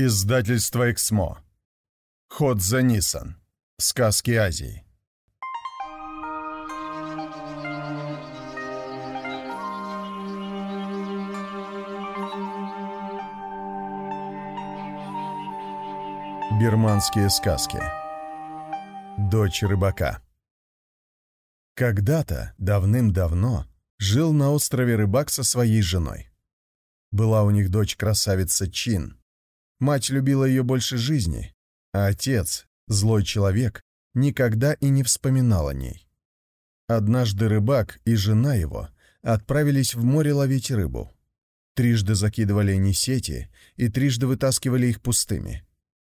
Издательство «Эксмо». Ход за Нисан. Сказки Азии. Бирманские сказки. Дочь рыбака. Когда-то, давным-давно, жил на острове рыбак со своей женой. Была у них дочь-красавица Чин. Мать любила ее больше жизни, а отец, злой человек, никогда и не вспоминал о ней. Однажды рыбак и жена его отправились в море ловить рыбу. Трижды закидывали они сети и трижды вытаскивали их пустыми.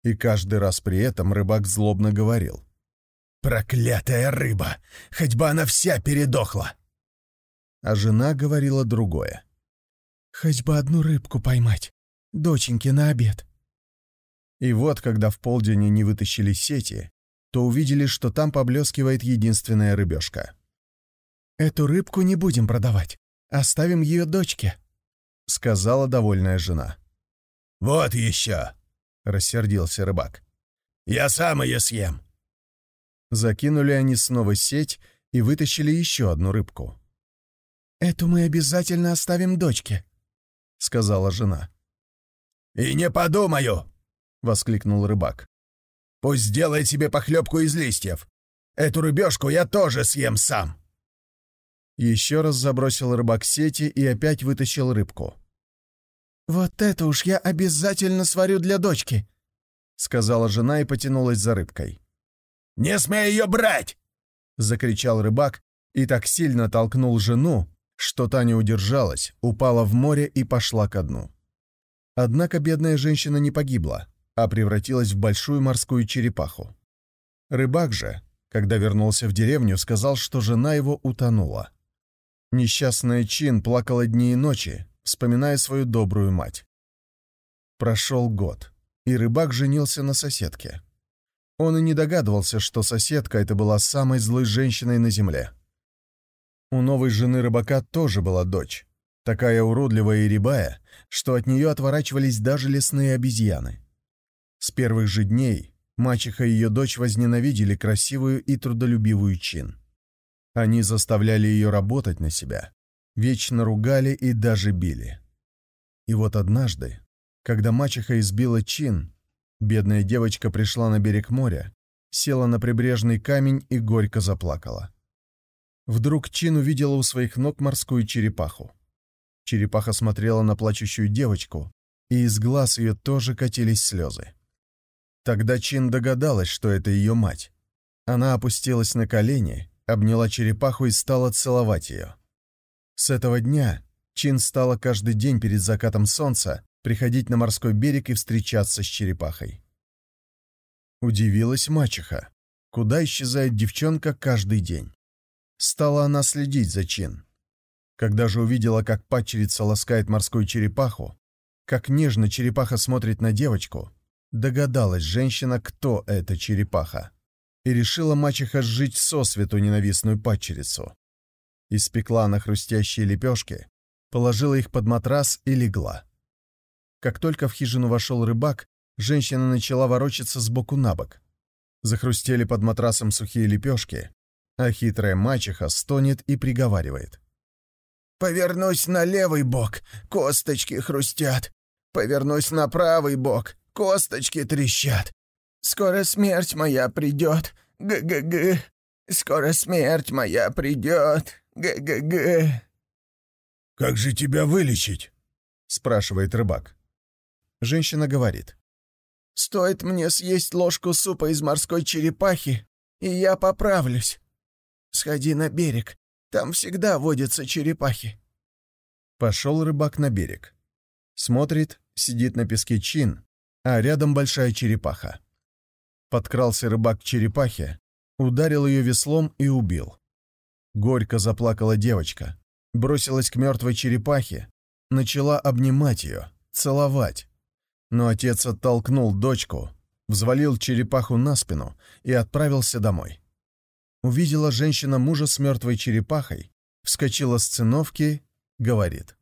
И каждый раз при этом рыбак злобно говорил. «Проклятая рыба! Хоть бы она вся передохла!» А жена говорила другое. «Хоть бы одну рыбку поймать, доченьки на обед». И вот, когда в полдень они вытащили сети, то увидели, что там поблескивает единственная рыбешка. «Эту рыбку не будем продавать, оставим ее дочке», — сказала довольная жена. «Вот еще!» — рассердился рыбак. «Я сам ее съем!» Закинули они снова сеть и вытащили еще одну рыбку. «Эту мы обязательно оставим дочке», — сказала жена. «И не подумаю!» — воскликнул рыбак. «Пусть сделает себе похлебку из листьев. Эту рыбешку я тоже съем сам». Еще раз забросил рыбак сети и опять вытащил рыбку. «Вот это уж я обязательно сварю для дочки», — сказала жена и потянулась за рыбкой. «Не смей ее брать!» — закричал рыбак и так сильно толкнул жену, что та не удержалась, упала в море и пошла ко дну. Однако бедная женщина не погибла а превратилась в большую морскую черепаху. Рыбак же, когда вернулся в деревню, сказал, что жена его утонула. Несчастная Чин плакала дни и ночи, вспоминая свою добрую мать. Прошел год, и рыбак женился на соседке. Он и не догадывался, что соседка это была самой злой женщиной на земле. У новой жены рыбака тоже была дочь, такая уродливая и рябая, что от нее отворачивались даже лесные обезьяны. С первых же дней мачеха и ее дочь возненавидели красивую и трудолюбивую Чин. Они заставляли ее работать на себя, вечно ругали и даже били. И вот однажды, когда мачеха избила Чин, бедная девочка пришла на берег моря, села на прибрежный камень и горько заплакала. Вдруг Чин увидела у своих ног морскую черепаху. Черепаха смотрела на плачущую девочку, и из глаз ее тоже катились слезы. Тогда Чин догадалась, что это ее мать. Она опустилась на колени, обняла черепаху и стала целовать ее. С этого дня Чин стала каждый день перед закатом солнца приходить на морской берег и встречаться с черепахой. Удивилась мачеха. Куда исчезает девчонка каждый день? Стала она следить за Чин. Когда же увидела, как падчерица ласкает морскую черепаху, как нежно черепаха смотрит на девочку, Догадалась женщина, кто эта черепаха, и решила мачеха сжить сосвету ненавистную падчерицу. Испекла на хрустящие лепешки, положила их под матрас и легла. Как только в хижину вошел рыбак, женщина начала ворочаться сбоку на бок. Захрустели под матрасом сухие лепешки, а хитрая мачеха стонет и приговаривает. «Повернусь на левый бок, косточки хрустят. Повернусь на правый бок, косточки трещат. Скоро смерть моя придет. Г-г-г. Скоро смерть моя придет. Г-г-г. «Как же тебя вылечить?» — спрашивает рыбак. Женщина говорит. «Стоит мне съесть ложку супа из морской черепахи, и я поправлюсь. Сходи на берег, там всегда водятся черепахи». Пошел рыбак на берег. Смотрит, сидит на песке чин, а рядом большая черепаха. Подкрался рыбак к черепахе, ударил ее веслом и убил. Горько заплакала девочка, бросилась к мертвой черепахе, начала обнимать ее, целовать. Но отец оттолкнул дочку, взвалил черепаху на спину и отправился домой. Увидела женщина мужа с мертвой черепахой, вскочила с циновки, говорит.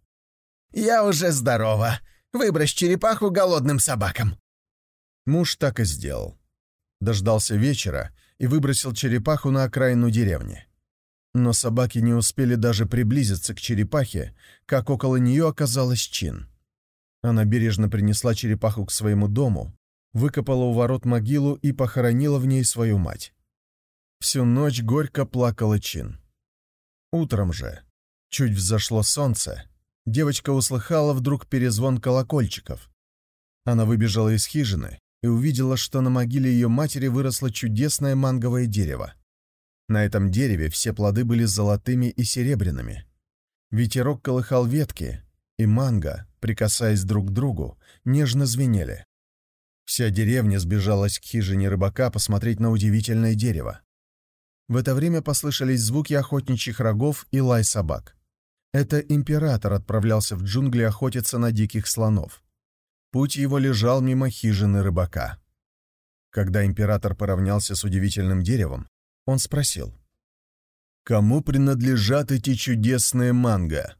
«Я уже здорова. Выбрось черепаху голодным собакам. Муж так и сделал. Дождался вечера и выбросил черепаху на окраину деревни. Но собаки не успели даже приблизиться к черепахе, как около нее оказалась Чин. Она бережно принесла черепаху к своему дому, выкопала у ворот могилу и похоронила в ней свою мать. Всю ночь горько плакала Чин. Утром же, чуть взошло солнце, девочка услыхала вдруг перезвон колокольчиков. Она выбежала из хижины и увидела, что на могиле ее матери выросло чудесное манговое дерево. На этом дереве все плоды были золотыми и серебряными. Ветерок колыхал ветки, и манго, прикасаясь друг к другу, нежно звенели. Вся деревня сбежалась к хижине рыбака посмотреть на удивительное дерево. В это время послышались звуки охотничьих рогов и лай собак. Это император отправлялся в джунгли охотиться на диких слонов. Путь его лежал мимо хижины рыбака. Когда император поравнялся с удивительным деревом, он спросил. «Кому принадлежат эти чудесные манго?»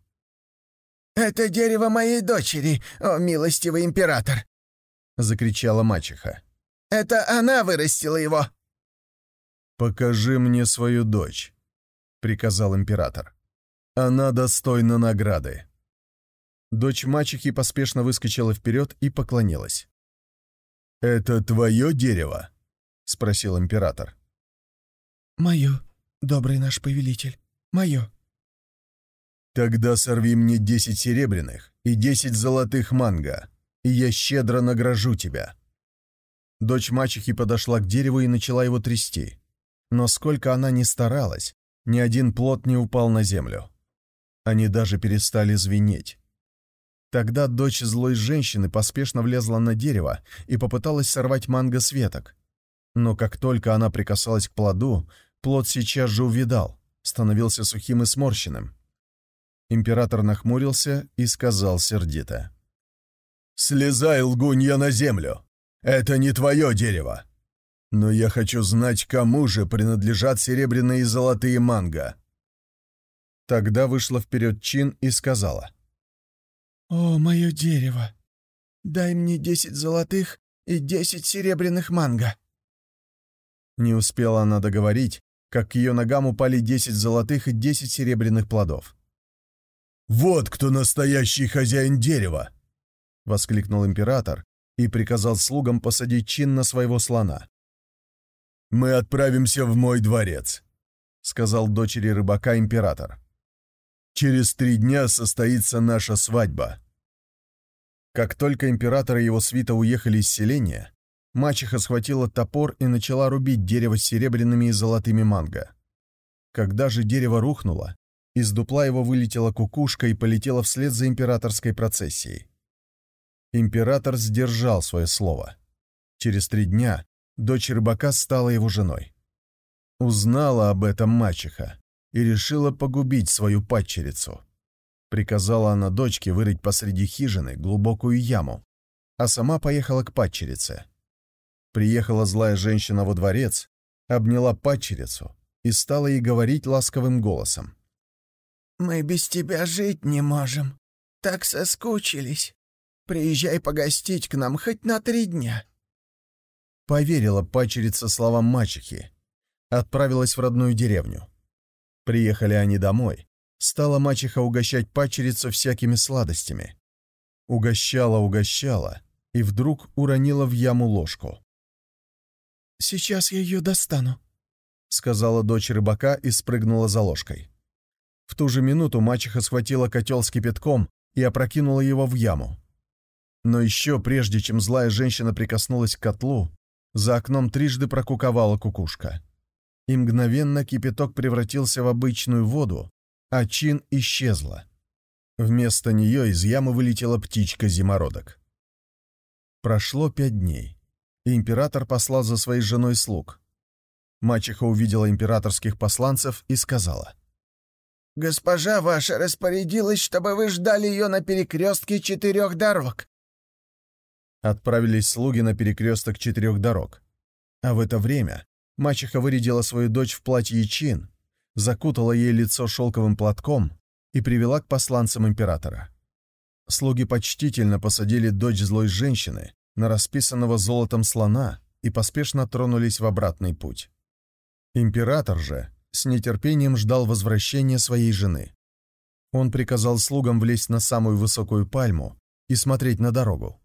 «Это дерево моей дочери, о милостивый император!» — закричала мачеха. «Это она вырастила его!» «Покажи мне свою дочь», — приказал император. «Она достойна награды». Дочь мачехи поспешно выскочила вперед и поклонилась. «Это твое дерево?» — спросил император. «Мое, добрый наш повелитель, мое». «Тогда сорви мне десять серебряных и десять золотых манго, и я щедро награжу тебя». Дочь мачехи подошла к дереву и начала его трясти. Но сколько она ни старалась, ни один плод не упал на землю. Они даже перестали звенеть. Тогда дочь злой женщины поспешно влезла на дерево и попыталась сорвать манго с веток. Но как только она прикасалась к плоду, плод сейчас же увидал, становился сухим и сморщенным. Император нахмурился и сказал сердито. «Слезай, лгунья, на землю! Это не твое дерево! Но я хочу знать, кому же принадлежат серебряные и золотые манго!» Тогда вышла вперед Чин и сказала. «О, мое дерево! Дай мне десять золотых и десять серебряных манго!» Не успела она договорить, как к ее ногам упали десять золотых и десять серебряных плодов. «Вот кто настоящий хозяин дерева!» — воскликнул император и приказал слугам посадить чин на своего слона. «Мы отправимся в мой дворец», — сказал дочери рыбака император. Через три дня состоится наша свадьба». Как только император и его свита уехали из селения, мачеха схватила топор и начала рубить дерево с серебряными и золотыми манго. Когда же дерево рухнуло, из дупла его вылетела кукушка и полетела вслед за императорской процессией. Император сдержал свое слово. Через три дня дочь рыбака стала его женой. Узнала об этом мачеха и решила погубить свою падчерицу. Приказала она дочке вырыть посреди хижины глубокую яму, а сама поехала к падчерице. Приехала злая женщина во дворец, обняла падчерицу и стала ей говорить ласковым голосом. «Мы без тебя жить не можем. Так соскучились. Приезжай погостить к нам хоть на три дня». Поверила падчерица словам мачехи. Отправилась в родную деревню. Приехали они домой. Стала мачеха угощать пачерицу всякими сладостями. Угощала, угощала, и вдруг уронила в яму ложку. «Сейчас я ее достану», — сказала дочь рыбака и спрыгнула за ложкой. В ту же минуту мачеха схватила котел с кипятком и опрокинула его в яму. Но еще прежде, чем злая женщина прикоснулась к котлу, за окном трижды прокуковала кукушка и мгновенно кипяток превратился в обычную воду, а чин исчезла. Вместо нее из ямы вылетела птичка-зимородок. Прошло пять дней, император послал за своей женой слуг. Мачеха увидела императорских посланцев и сказала. «Госпожа ваша распорядилась, чтобы вы ждали ее на перекрестке четырех дорог». Отправились слуги на перекресток четырех дорог. А в это время Мачеха вырядила свою дочь в платье чин, закутала ей лицо шелковым платком и привела к посланцам императора. Слуги почтительно посадили дочь злой женщины на расписанного золотом слона и поспешно тронулись в обратный путь. Император же с нетерпением ждал возвращения своей жены. Он приказал слугам влезть на самую высокую пальму и смотреть на дорогу.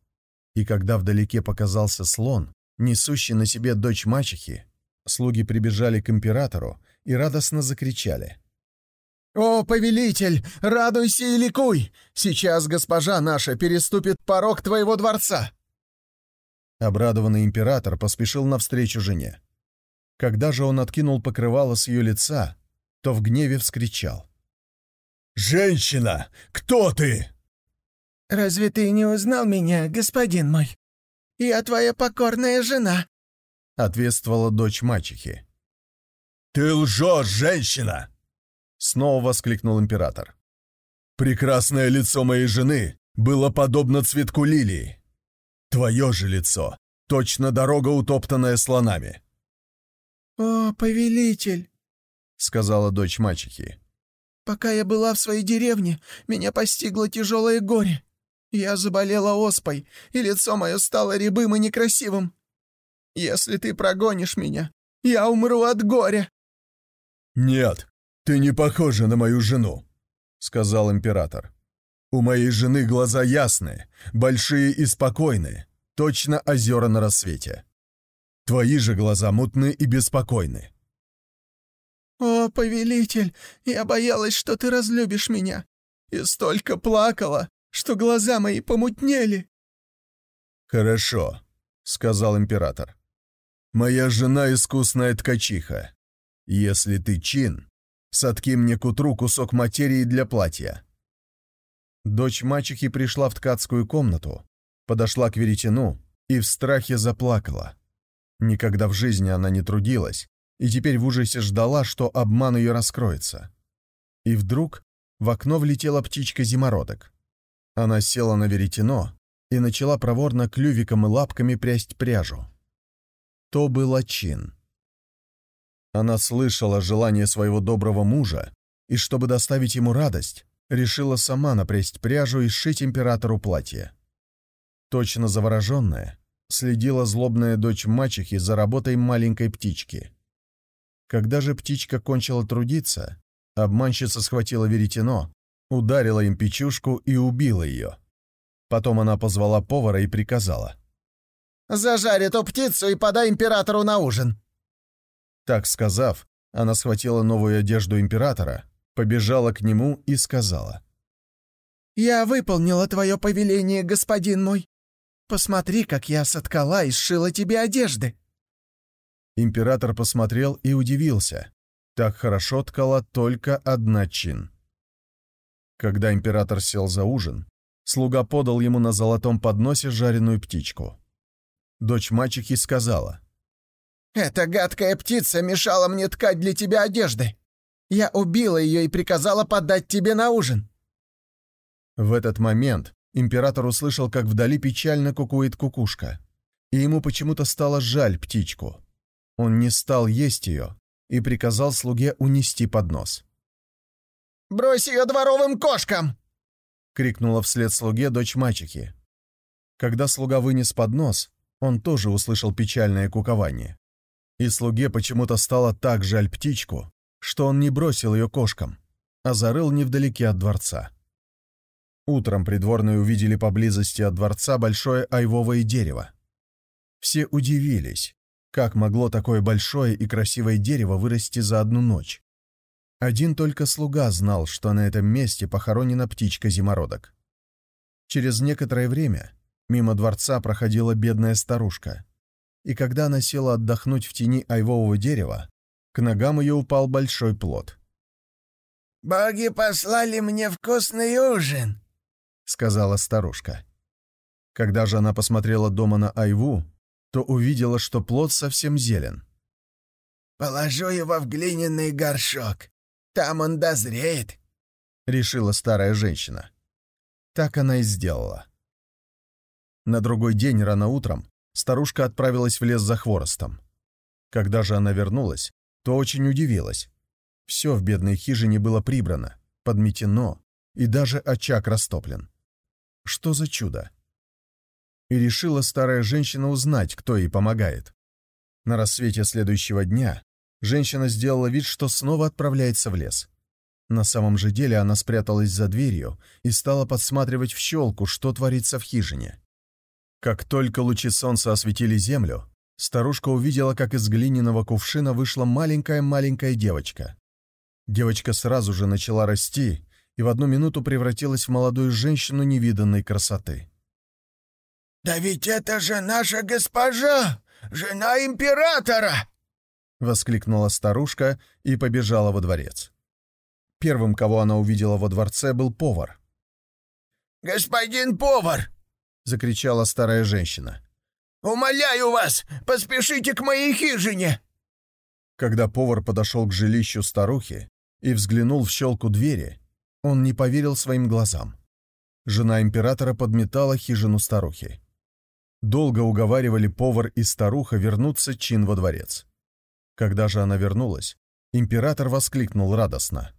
И когда вдалеке показался слон, несущий на себе дочь мачехи, слуги прибежали к императору и радостно закричали. «О, повелитель, радуйся и ликуй! Сейчас госпожа наша переступит порог твоего дворца!» Обрадованный император поспешил навстречу жене. Когда же он откинул покрывало с ее лица, то в гневе вскричал. «Женщина, кто ты?» «Разве ты не узнал меня, господин мой? Я твоя покорная жена», — ответствовала дочь мачехи. «Ты лжешь, женщина!» Снова воскликнул император. «Прекрасное лицо моей жены было подобно цветку лилии. Твое же лицо — точно дорога, утоптанная слонами». «О, повелитель!» — сказала дочь мачехи. «Пока я была в своей деревне, меня постигло тяжелое горе. Я заболела оспой, и лицо мое стало рябым и некрасивым. Если ты прогонишь меня, я умру от горя». «Нет, «Ты не похожа на мою жену», — сказал император. «У моей жены глаза ясные, большие и спокойные, точно озера на рассвете. Твои же глаза мутны и беспокойны». «О, повелитель, я боялась, что ты разлюбишь меня, и столько плакала, что глаза мои помутнели». «Хорошо», — сказал император. «Моя жена искусная ткачиха. Если ты чин, Сотки мне к утру кусок материи для платья». Дочь мачехи пришла в ткацкую комнату, подошла к веретену и в страхе заплакала. Никогда в жизни она не трудилась, и теперь в ужасе ждала, что обман ее раскроется. И вдруг в окно влетела птичка-зимородок. Она села на веретено и начала проворно клювиком и лапками прясть пряжу. То был чин. Она слышала желание своего доброго мужа, и чтобы доставить ему радость, решила сама напрясть пряжу и сшить императору платье. Точно завороженная, следила злобная дочь мачехи за работой маленькой птички. Когда же птичка кончила трудиться, обманщица схватила веретено, ударила им печушку и убила ее. Потом она позвала повара и приказала. «Зажарь эту птицу и подай императору на ужин!» Так сказав, она схватила новую одежду императора, побежала к нему и сказала. «Я выполнила твое повеление, господин мой. Посмотри, как я соткала и сшила тебе одежды». Император посмотрел и удивился. Так хорошо ткала только одна чин. Когда император сел за ужин, слуга подал ему на золотом подносе жареную птичку. Дочь мачехи сказала. «Эта гадкая птица мешала мне ткать для тебя одежды. Я убила ее и приказала подать тебе на ужин». В этот момент император услышал, как вдали печально кукует кукушка, и ему почему-то стало жаль птичку. Он не стал есть ее и приказал слуге унести поднос. «Брось ее дворовым кошкам!» — крикнула вслед слуге дочь мачехи. Когда слуга вынес поднос, он тоже услышал печальное кукование. И слуге почему-то стало так жаль птичку, что он не бросил ее кошкам, а зарыл невдалеке от дворца. Утром придворные увидели поблизости от дворца большое айвовое дерево. Все удивились, как могло такое большое и красивое дерево вырасти за одну ночь. Один только слуга знал, что на этом месте похоронена птичка-зимородок. Через некоторое время мимо дворца проходила бедная старушка и когда она села отдохнуть в тени айвового дерева, к ногам ее упал большой плод. «Боги послали мне вкусный ужин», — сказала старушка. Когда же она посмотрела дома на айву, то увидела, что плод совсем зелен. «Положу его в глиняный горшок. Там он дозреет», — решила старая женщина. Так она и сделала. На другой день рано утром старушка отправилась в лес за хворостом. Когда же она вернулась, то очень удивилась. Все в бедной хижине было прибрано, подметено, и даже очаг растоплен. Что за чудо? и решила старая женщина узнать, кто ей помогает. На рассвете следующего дня женщина сделала вид, что снова отправляется в лес. На самом же деле она спряталась за дверью и стала подсматривать в щелку, что творится в хижине. Как только лучи солнца осветили землю, старушка увидела, как из глиняного кувшина вышла маленькая-маленькая девочка. Девочка сразу же начала расти и в одну минуту превратилась в молодую женщину невиданной красоты. «Да ведь это же наша госпожа, жена императора!» — воскликнула старушка и побежала во дворец. Первым, кого она увидела во дворце, был повар. «Господин повар!» — закричала старая женщина. «Умоляю вас, поспешите к моей хижине!» Когда повар подошел к жилищу старухи и взглянул в щелку двери, он не поверил своим глазам. Жена императора подметала хижину старухи. Долго уговаривали повар и старуха вернуться чин во дворец. Когда же она вернулась, император воскликнул радостно.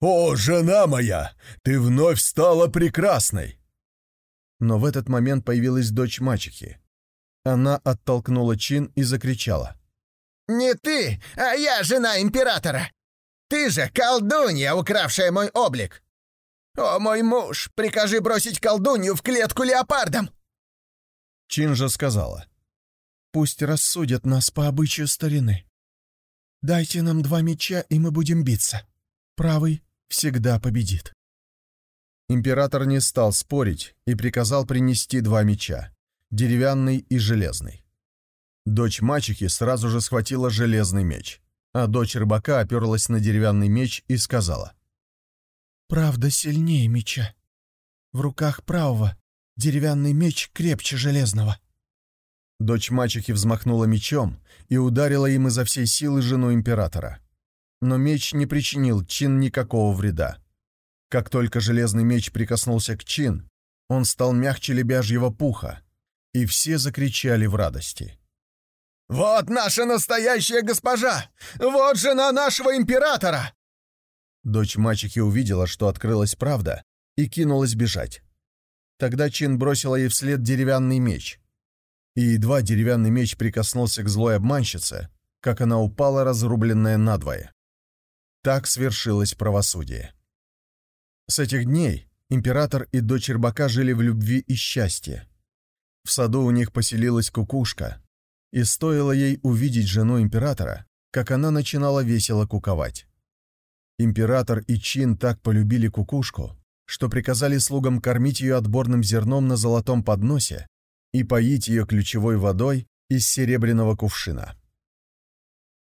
«О, жена моя, ты вновь стала прекрасной!» Но в этот момент появилась дочь мачехи. Она оттолкнула Чин и закричала. «Не ты, а я жена императора! Ты же колдунья, укравшая мой облик! О, мой муж, прикажи бросить колдунью в клетку леопардом!» Чин же сказала. «Пусть рассудят нас по обычаю старины. Дайте нам два меча, и мы будем биться. Правый всегда победит». Император не стал спорить и приказал принести два меча — деревянный и железный. Дочь мачехи сразу же схватила железный меч, а дочь рыбака оперлась на деревянный меч и сказала. «Правда сильнее меча. В руках правого Деревянный меч крепче железного». Дочь мачехи взмахнула мечом и ударила им изо всей силы жену императора. Но меч не причинил Чин никакого вреда. Как только железный меч прикоснулся к Чин, он стал мягче лебяжьего пуха, и все закричали в радости. «Вот наша настоящая госпожа! Вот жена нашего императора!» Дочь мачехи увидела, что открылась правда, и кинулась бежать. Тогда Чин бросила ей вслед деревянный меч. И едва деревянный меч прикоснулся к злой обманщице, как она упала, разрубленная надвое. Так свершилось правосудие. С этих дней император и дочь рыбака жили в любви и счастье. В саду у них поселилась кукушка, и стоило ей увидеть жену императора, как она начинала весело куковать. Император и Чин так полюбили кукушку, что приказали слугам кормить ее отборным зерном на золотом подносе и поить ее ключевой водой из серебряного кувшина.